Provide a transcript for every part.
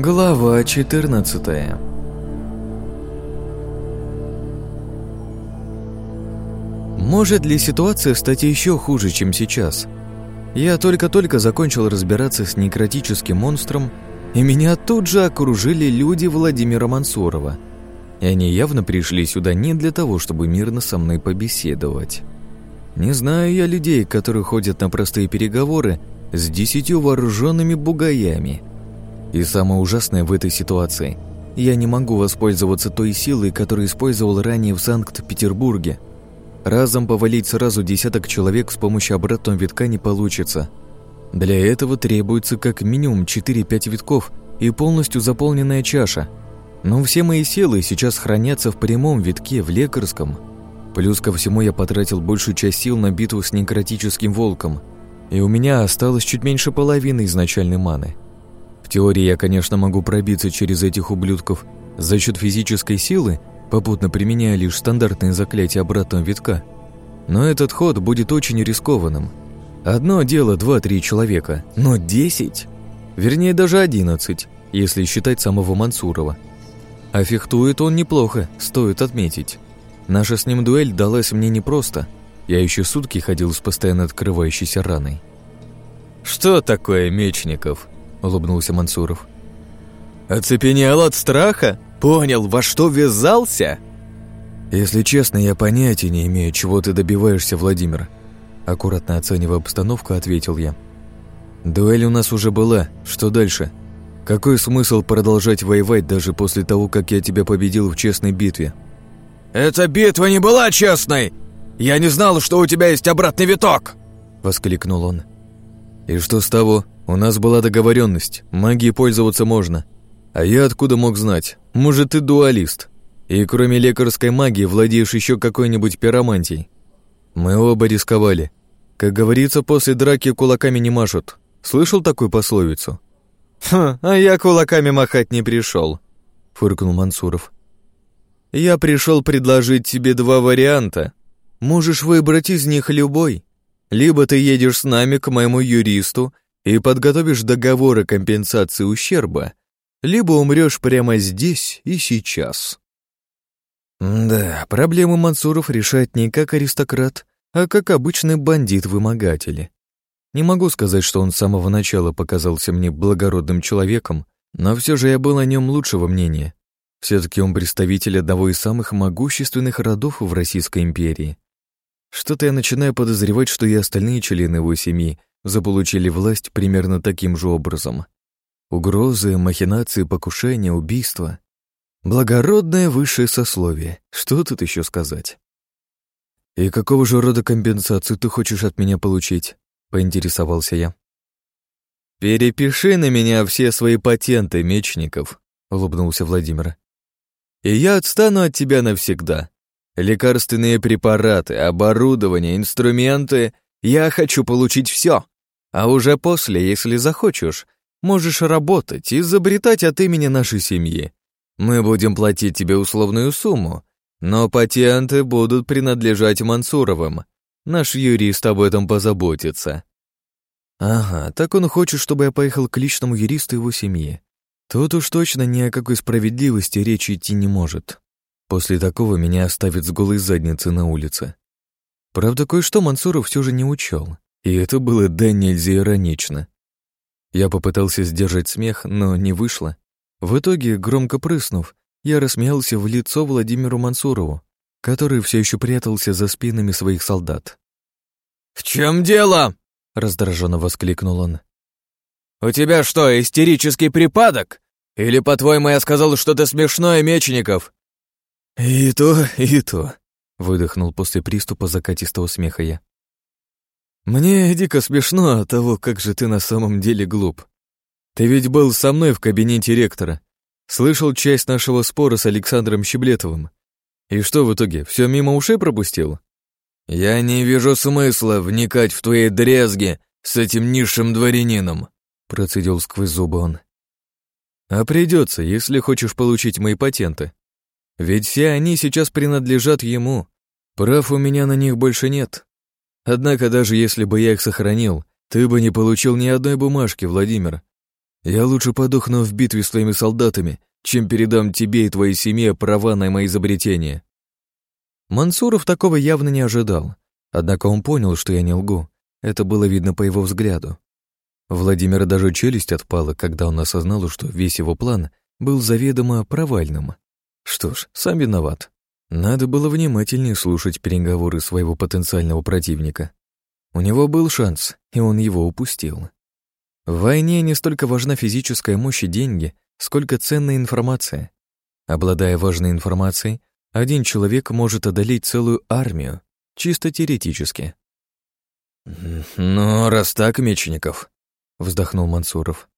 Глава 14 Может ли ситуация стать еще хуже, чем сейчас? Я только-только закончил разбираться с некротическим монстром, и меня тут же окружили люди Владимира Мансурова. И они явно пришли сюда не для того, чтобы мирно со мной побеседовать. Не знаю я людей, которые ходят на простые переговоры с десятью вооруженными бугаями – и самое ужасное в этой ситуации – я не могу воспользоваться той силой, которую использовал ранее в Санкт-Петербурге. Разом повалить сразу десяток человек с помощью обратного витка не получится. Для этого требуется как минимум 4-5 витков и полностью заполненная чаша. Но все мои силы сейчас хранятся в прямом витке, в лекарском. Плюс ко всему я потратил большую часть сил на битву с некротическим волком, и у меня осталось чуть меньше половины изначальной маны – в теории я, конечно, могу пробиться через этих ублюдков за счет физической силы, попутно применяя лишь стандартные заклятия обратного витка. Но этот ход будет очень рискованным. Одно дело два-три человека, но десять? Вернее, даже одиннадцать, если считать самого Мансурова. А фехтует он неплохо, стоит отметить. Наша с ним дуэль далась мне непросто. Я еще сутки ходил с постоянно открывающейся раной. «Что такое, Мечников?» — улыбнулся Мансуров. «Оцепенел от страха? Понял, во что ввязался?» «Если честно, я понятия не имею, чего ты добиваешься, Владимир», аккуратно оценивая обстановку, ответил я. «Дуэль у нас уже была. Что дальше? Какой смысл продолжать воевать даже после того, как я тебя победил в честной битве?» «Эта битва не была честной! Я не знал, что у тебя есть обратный виток!» Воскликнул он. «И что с того? У нас была договоренность, магией пользоваться можно. А я откуда мог знать? Может, ты дуалист. И кроме лекарской магии владеешь еще какой-нибудь пиромантией. Мы оба рисковали. Как говорится, после драки кулаками не машут. Слышал такую пословицу? «Ха, а я кулаками махать не пришел», — фыркнул Мансуров. «Я пришел предложить тебе два варианта. Можешь выбрать из них любой. Либо ты едешь с нами к моему юристу и подготовишь договор о компенсации ущерба, либо умрешь прямо здесь и сейчас. Да, проблемы Мансуров решает не как аристократ, а как обычный бандит-вымогатель. Не могу сказать, что он с самого начала показался мне благородным человеком, но все же я был о нем лучшего мнения. Все-таки он представитель одного из самых могущественных родов в Российской империи. Что-то я начинаю подозревать, что и остальные члены его семьи заполучили власть примерно таким же образом. Угрозы, махинации, покушения, убийства. Благородное высшее сословие. Что тут еще сказать? «И какого же рода компенсацию ты хочешь от меня получить?» — поинтересовался я. «Перепиши на меня все свои патенты, Мечников», — улыбнулся Владимир. «И я отстану от тебя навсегда. Лекарственные препараты, оборудование, инструменты я хочу получить все. А уже после, если захочешь, можешь работать и изобретать от имени нашей семьи. Мы будем платить тебе условную сумму, но патенты будут принадлежать Мансуровым. Наш юрист об этом позаботится. Ага, так он хочет, чтобы я поехал к личному юристу его семьи. Тут уж точно ни о какой справедливости речи идти не может. После такого меня оставят с голой задницей на улице. Правда, кое-что Мансуров все же не учел, и это было да нельзя иронично. Я попытался сдержать смех, но не вышло. В итоге, громко прыснув, я рассмеялся в лицо Владимиру Мансурову, который все еще прятался за спинами своих солдат. «В чем дело?» — раздраженно воскликнул он. «У тебя что, истерический припадок? Или, по-твоему, я сказал что-то смешное, Мечников?» «И то, и то», Выдохнул после приступа закатистого смеха я. «Мне дико смешно от того, как же ты на самом деле глуп. Ты ведь был со мной в кабинете ректора, слышал часть нашего спора с Александром Щеблетовым. И что в итоге, все мимо ушей пропустил?» «Я не вижу смысла вникать в твои дрезги с этим низшим дворянином», процедил сквозь зубы он. «А придется, если хочешь получить мои патенты. Ведь все они сейчас принадлежат ему. Прав у меня на них больше нет. Однако даже если бы я их сохранил, ты бы не получил ни одной бумажки, Владимир. Я лучше подохну в битве с твоими солдатами, чем передам тебе и твоей семье права на мои изобретения». Мансуров такого явно не ожидал, однако он понял, что я не лгу. Это было видно по его взгляду. Владимира даже челюсть отпала, когда он осознал, что весь его план был заведомо провальным. Что ж, сам виноват. Надо было внимательнее слушать переговоры своего потенциального противника. У него был шанс, и он его упустил. В войне не столько важна физическая мощь и деньги, сколько ценная информация. Обладая важной информацией, один человек может одолеть целую армию, чисто теоретически. «Ну, раз так, Мечников», — вздохнул Мансуров.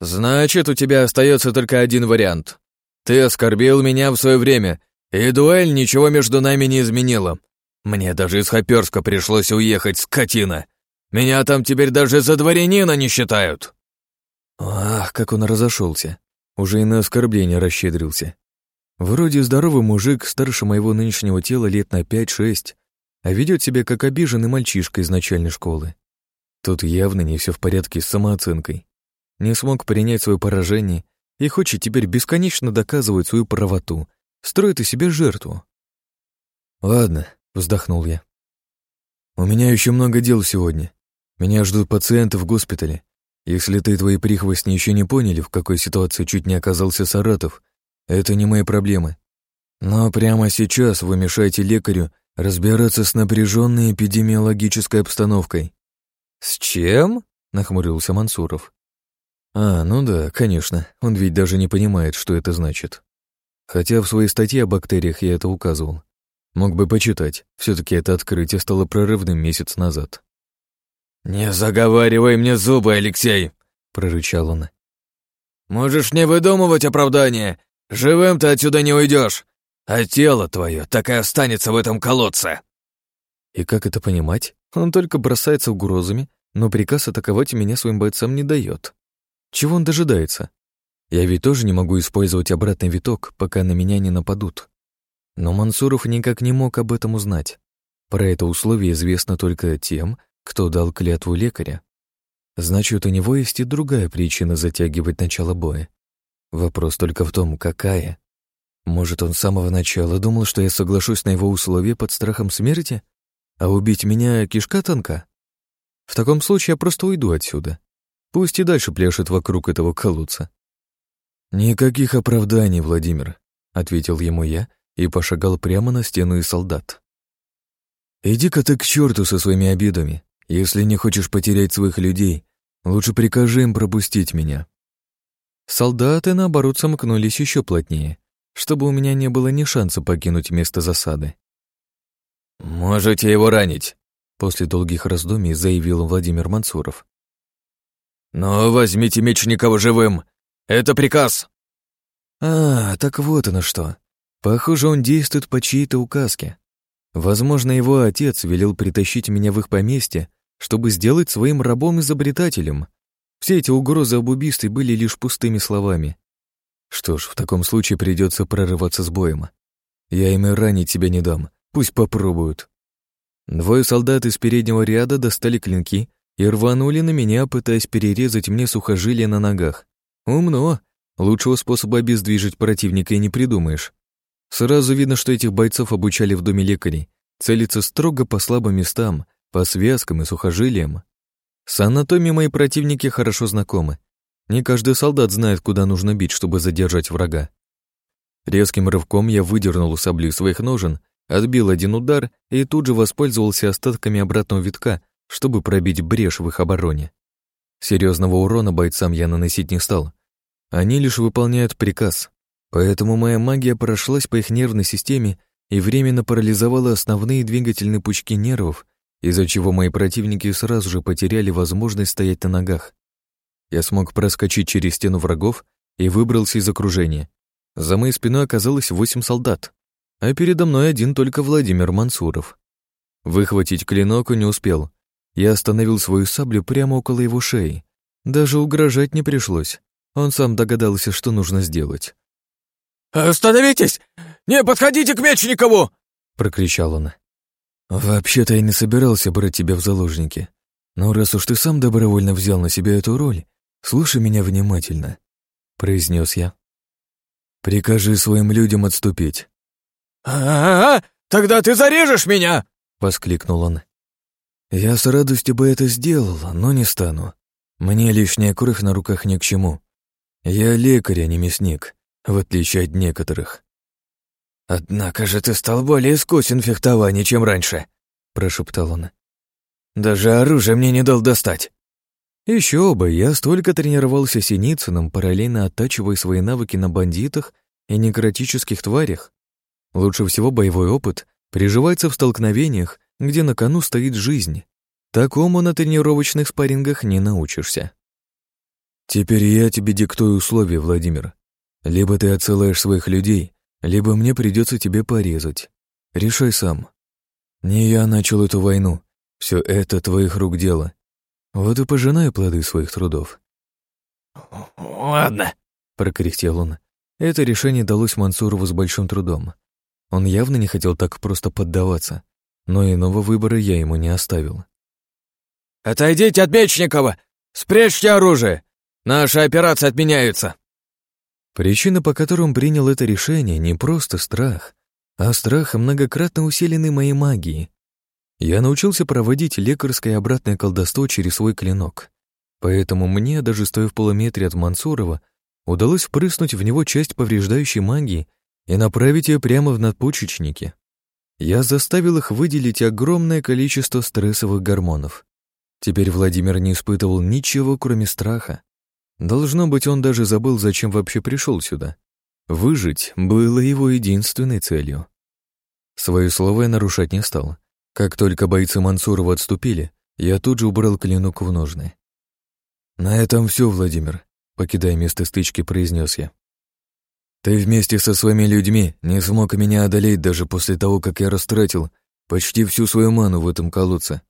«Значит, у тебя остается только один вариант. Ты оскорбил меня в свое время, и дуэль ничего между нами не изменила. Мне даже из Хоперска пришлось уехать, скотина. Меня там теперь даже за дворянина не считают». Ах, как он разошелся. Уже и на оскорбление расщедрился. Вроде здоровый мужик, старше моего нынешнего тела лет на пять-шесть, а ведет себя как обиженный мальчишка из начальной школы. Тут явно не все в порядке с самооценкой. Не смог принять свое поражение и хочет теперь бесконечно доказывать свою правоту, строит из себя жертву. «Ладно», — вздохнул я. «У меня еще много дел сегодня. Меня ждут пациенты в госпитале. Если ты и твои прихвостни еще не поняли, в какой ситуации чуть не оказался Саратов, это не мои проблемы. Но прямо сейчас вы мешаете лекарю разбираться с напряженной эпидемиологической обстановкой. «С чем?» — нахмурился Мансуров. «А, ну да, конечно, он ведь даже не понимает, что это значит. Хотя в своей статье о бактериях я это указывал. Мог бы почитать, все таки это открытие стало прорывным месяц назад». «Не заговаривай мне зубы, Алексей!» — прорычал он. «Можешь не выдумывать оправдания. Живым ты отсюда не уйдешь, а тело твое так и останется в этом колодце». И как это понимать? Он только бросается угрозами, но приказ атаковать меня своим бойцам не дает. Чего он дожидается? Я ведь тоже не могу использовать обратный виток, пока на меня не нападут. Но Мансуров никак не мог об этом узнать. Про это условие известно только тем, кто дал клятву лекаря. Значит, у него есть и другая причина затягивать начало боя. Вопрос только в том, какая. Может, он с самого начала думал, что я соглашусь на его условия под страхом смерти? А убить меня кишка тонка? В таком случае я просто уйду отсюда. Пусть и дальше пляшет вокруг этого колодца. «Никаких оправданий, Владимир», — ответил ему я и пошагал прямо на стену и солдат. «Иди-ка ты к черту со своими обидами. Если не хочешь потерять своих людей, лучше прикажи им пропустить меня». Солдаты, наоборот, сомкнулись еще плотнее, чтобы у меня не было ни шанса покинуть место засады. «Можете его ранить», — после долгих раздумий заявил Владимир Мансуров. «Но возьмите Мечникова живым. Это приказ». «А, так вот оно что. Похоже, он действует по чьей-то указке. Возможно, его отец велел притащить меня в их поместье, чтобы сделать своим рабом-изобретателем. Все эти угрозы об убийстве были лишь пустыми словами. Что ж, в таком случае придется прорываться с боем. Я им и ранить тебя не дам, Пусть попробуют. Двое солдат из переднего ряда достали клинки и рванули на меня, пытаясь перерезать мне сухожилия на ногах. Умно. Лучшего способа обездвижить противника и не придумаешь. Сразу видно, что этих бойцов обучали в доме лекарей. Целиться строго по слабым местам, по связкам и сухожилиям. С анатомией мои противники хорошо знакомы. Не каждый солдат знает, куда нужно бить, чтобы задержать врага. Резким рывком я выдернул сабли из своих ножен отбил один удар и тут же воспользовался остатками обратного витка, чтобы пробить брешь в их обороне. Серьезного урона бойцам я наносить не стал. Они лишь выполняют приказ, поэтому моя магия прошлась по их нервной системе и временно парализовала основные двигательные пучки нервов, из-за чего мои противники сразу же потеряли возможность стоять на ногах. Я смог проскочить через стену врагов и выбрался из окружения. За моей спиной оказалось восемь солдат а передо мной один только Владимир Мансуров. Выхватить клинок не успел. Я остановил свою саблю прямо около его шеи. Даже угрожать не пришлось. Он сам догадался, что нужно сделать. «Остановитесь! Не подходите к Мечникову!» — прокричал он. «Вообще-то я не собирался брать тебя в заложники. Но раз уж ты сам добровольно взял на себя эту роль, слушай меня внимательно», — произнес я. «Прикажи своим людям отступить». «А-а-а! Тогда ты зарежешь меня!» — воскликнул он. «Я с радостью бы это сделал, но не стану. Мне лишняя кровь на руках ни к чему. Я лекарь, а не мясник, в отличие от некоторых». «Однако же ты стал более искусен в фехтовании, чем раньше», — прошептал он. «Даже оружие мне не дал достать». Еще бы, я столько тренировался Синицыным, параллельно оттачивая свои навыки на бандитах и некротических тварях. Лучше всего боевой опыт приживается в столкновениях, где на кону стоит жизнь. Такому на тренировочных спаррингах не научишься. Теперь я тебе диктую условия, Владимир. Либо ты отсылаешь своих людей, либо мне придется тебе порезать. Решай сам. Не я начал эту войну. Все это твоих рук дело. Вот и пожинаю плоды своих трудов. «Ладно», — прокряхтел он. Это решение далось Мансурову с большим трудом. Он явно не хотел так просто поддаваться, но иного выбора я ему не оставил. «Отойдите от Мечникова! Спрячьте оружие! Наша операция отменяется!» Причина, по которой он принял это решение, не просто страх, а страх, многократно усиленный моей магией. Я научился проводить лекарское обратное колдовство через свой клинок. Поэтому мне, даже стоя в полуметре от Мансурова, удалось впрыснуть в него часть повреждающей магии и направить ее прямо в надпочечники. Я заставил их выделить огромное количество стрессовых гормонов. Теперь Владимир не испытывал ничего, кроме страха. Должно быть, он даже забыл, зачем вообще пришел сюда. Выжить было его единственной целью. Свое слово я нарушать не стал. Как только бойцы Мансурова отступили, я тут же убрал клинок в ножны. «На этом все, Владимир», — покидая место стычки, произнес я. «Ты вместе со своими людьми не смог меня одолеть даже после того, как я растратил почти всю свою ману в этом колодце.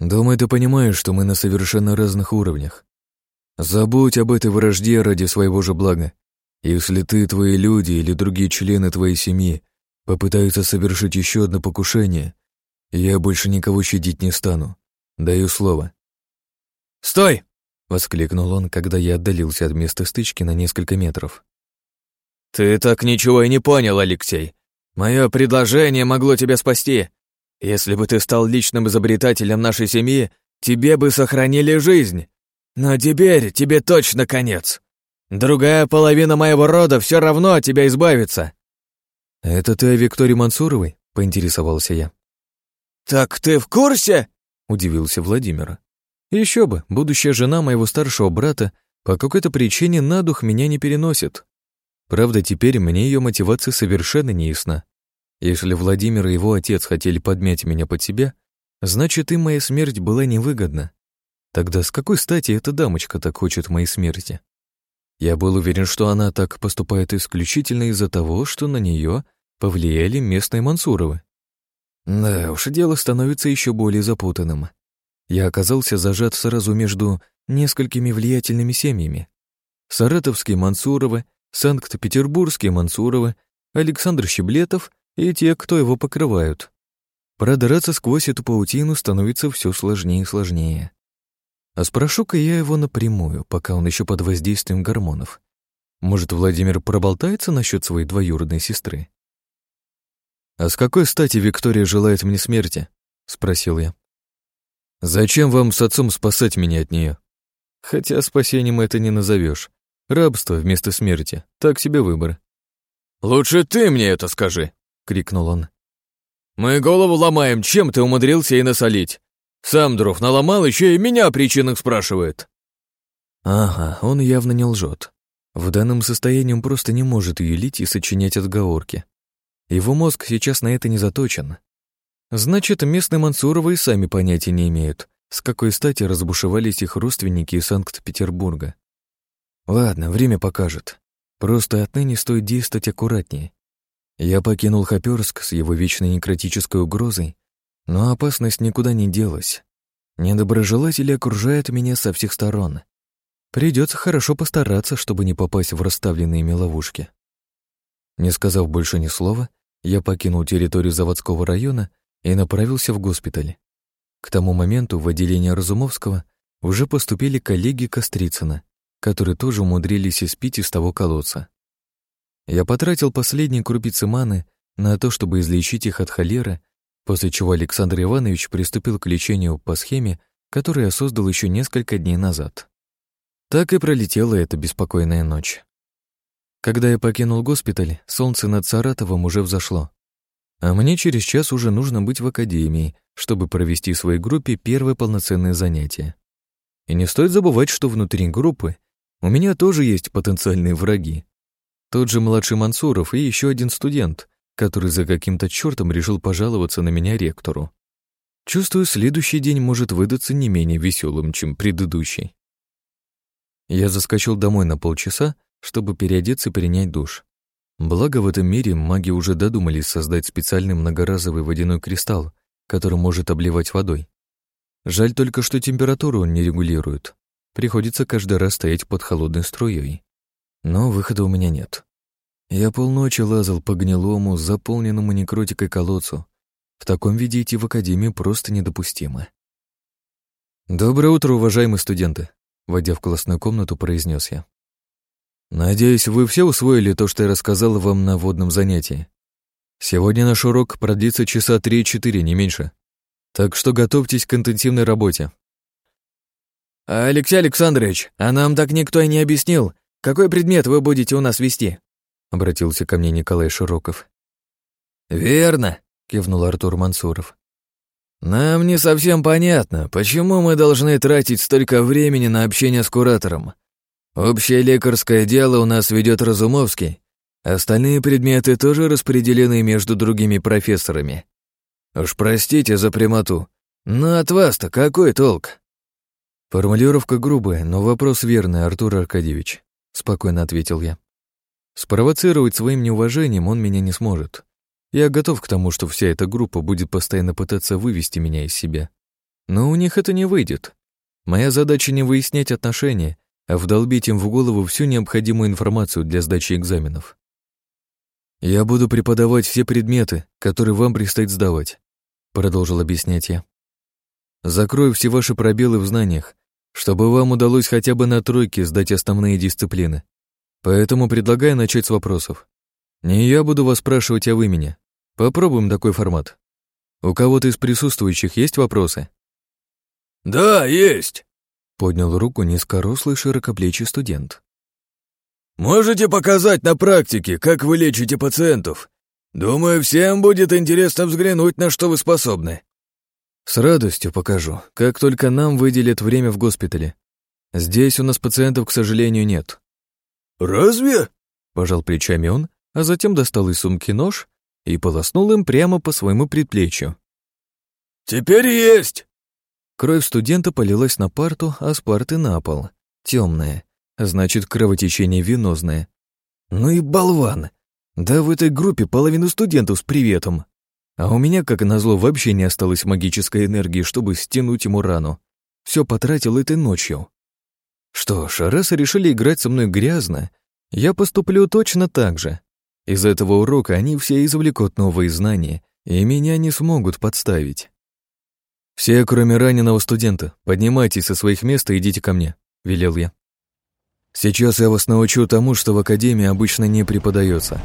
Думаю, ты понимаешь, что мы на совершенно разных уровнях. Забудь об этой вражде ради своего же блага. Если ты, твои люди или другие члены твоей семьи попытаются совершить еще одно покушение, я больше никого щадить не стану. Даю слово. «Стой!» — воскликнул он, когда я отдалился от места стычки на несколько метров. «Ты так ничего и не понял, Алексей. Мое предложение могло тебя спасти. Если бы ты стал личным изобретателем нашей семьи, тебе бы сохранили жизнь. Но теперь тебе точно конец. Другая половина моего рода все равно от тебя избавится». «Это ты о Виктории Мансуровой?» — поинтересовался я. «Так ты в курсе?» — удивился Владимир. Еще бы, будущая жена моего старшего брата по какой-то причине на дух меня не переносит. Правда, теперь мне ее мотивация совершенно не ясна. Если Владимир и его отец хотели подмять меня под себя, значит, им моя смерть была невыгодна. Тогда с какой стати эта дамочка так хочет моей смерти? Я был уверен, что она так поступает исключительно из-за того, что на нее повлияли местные Мансуровы. Да уж, дело становится еще более запутанным. Я оказался зажат сразу между несколькими влиятельными семьями. Саратовские Мансуровы, Санкт-Петербургские Мансуровы, Александр Щеблетов и те, кто его покрывают. Продраться сквозь эту паутину становится все сложнее и сложнее. А спрошу-ка я его напрямую, пока он еще под воздействием гормонов. Может, Владимир проболтается насчет своей двоюродной сестры? «А с какой стати Виктория желает мне смерти?» — спросил я. «Зачем вам с отцом спасать меня от нее? Хотя спасением это не назовешь. Рабство вместо смерти. Так себе выбор». «Лучше ты мне это скажи!» — крикнул он. «Мы голову ломаем, чем ты умудрился и насолить. Сам дров наломал, еще и меня о причинах спрашивает». Ага, он явно не лжет. В данном состоянии он просто не может юлить и сочинять отговорки. Его мозг сейчас на это не заточен. Значит, местные Мансуровы и сами понятия не имеют, с какой стати разбушевались их родственники из Санкт-Петербурга. Ладно, время покажет. Просто отныне стоит действовать аккуратнее. Я покинул Хоперск с его вечной некротической угрозой, но опасность никуда не делась. Недоброжелатели окружают меня со всех сторон. Придется хорошо постараться, чтобы не попасть в расставленные ими ловушки. Не сказав больше ни слова, я покинул территорию заводского района и направился в госпиталь. К тому моменту в отделение Разумовского уже поступили коллеги Кострицына, которые тоже умудрились испить из того колодца. Я потратил последние крупицы маны на то, чтобы излечить их от холеры, после чего Александр Иванович приступил к лечению по схеме, которую я создал еще несколько дней назад. Так и пролетела эта беспокойная ночь. Когда я покинул госпиталь, солнце над Саратовом уже взошло. А мне через час уже нужно быть в академии, чтобы провести в своей группе первое полноценное занятие. И не стоит забывать, что внутри группы у меня тоже есть потенциальные враги. Тот же младший Мансуров и еще один студент, который за каким-то чертом решил пожаловаться на меня ректору. Чувствую, следующий день может выдаться не менее веселым, чем предыдущий. Я заскочил домой на полчаса, чтобы переодеться и принять душ. Благо в этом мире маги уже додумались создать специальный многоразовый водяной кристалл, который может обливать водой. Жаль только, что температуру он не регулирует. Приходится каждый раз стоять под холодной струей. Но выхода у меня нет. Я полночи лазал по гнилому, заполненному некротикой колодцу. В таком виде идти в академию просто недопустимо. «Доброе утро, уважаемые студенты», — войдя в классную комнату, произнес я. Надеюсь, вы все усвоили то, что я рассказал вам на водном занятии. Сегодня наш урок продлится часа 3-4, не меньше. Так что готовьтесь к интенсивной работе. Алексей Александрович, а нам так никто и не объяснил, какой предмет вы будете у нас вести? Обратился ко мне Николай Широков. Верно, кивнул Артур Мансуров. Нам не совсем понятно, почему мы должны тратить столько времени на общение с куратором. Общее лекарское дело у нас ведет Разумовский. Остальные предметы тоже распределены между другими профессорами. Уж простите за прямоту, но от вас-то какой толк? Формулировка грубая, но вопрос верный, Артур Аркадьевич, спокойно ответил я. Спровоцировать своим неуважением он меня не сможет. Я готов к тому, что вся эта группа будет постоянно пытаться вывести меня из себя. Но у них это не выйдет. Моя задача не выяснять отношения, а вдолбить им в голову всю необходимую информацию для сдачи экзаменов. «Я буду преподавать все предметы, которые вам предстоит сдавать», — продолжил объяснять я. «Закрою все ваши пробелы в знаниях, чтобы вам удалось хотя бы на тройке сдать основные дисциплины. Поэтому предлагаю начать с вопросов. Не я буду вас спрашивать, а вы меня. Попробуем такой формат. У кого-то из присутствующих есть вопросы?» «Да, есть!» Поднял руку низкорослый широкоплечий студент. «Можете показать на практике, как вы лечите пациентов? Думаю, всем будет интересно взглянуть, на что вы способны». «С радостью покажу, как только нам выделят время в госпитале. Здесь у нас пациентов, к сожалению, нет». «Разве?» — пожал плечами он, а затем достал из сумки нож и полоснул им прямо по своему предплечью. «Теперь есть!» Кровь студента полилась на парту, а с парты на пол. Темная. Значит, кровотечение венозное. Ну и болван. Да в этой группе половину студентов с приветом. А у меня, как назло, вообще не осталось магической энергии, чтобы стянуть ему рану. Все потратил этой ночью. Что ж, раз решили играть со мной грязно, я поступлю точно так же. Из этого урока они все извлекут новые знания, и меня не смогут подставить. «Все, кроме раненого студента, поднимайтесь со своих мест и идите ко мне», — велел я. «Сейчас я вас научу тому, что в академии обычно не преподается.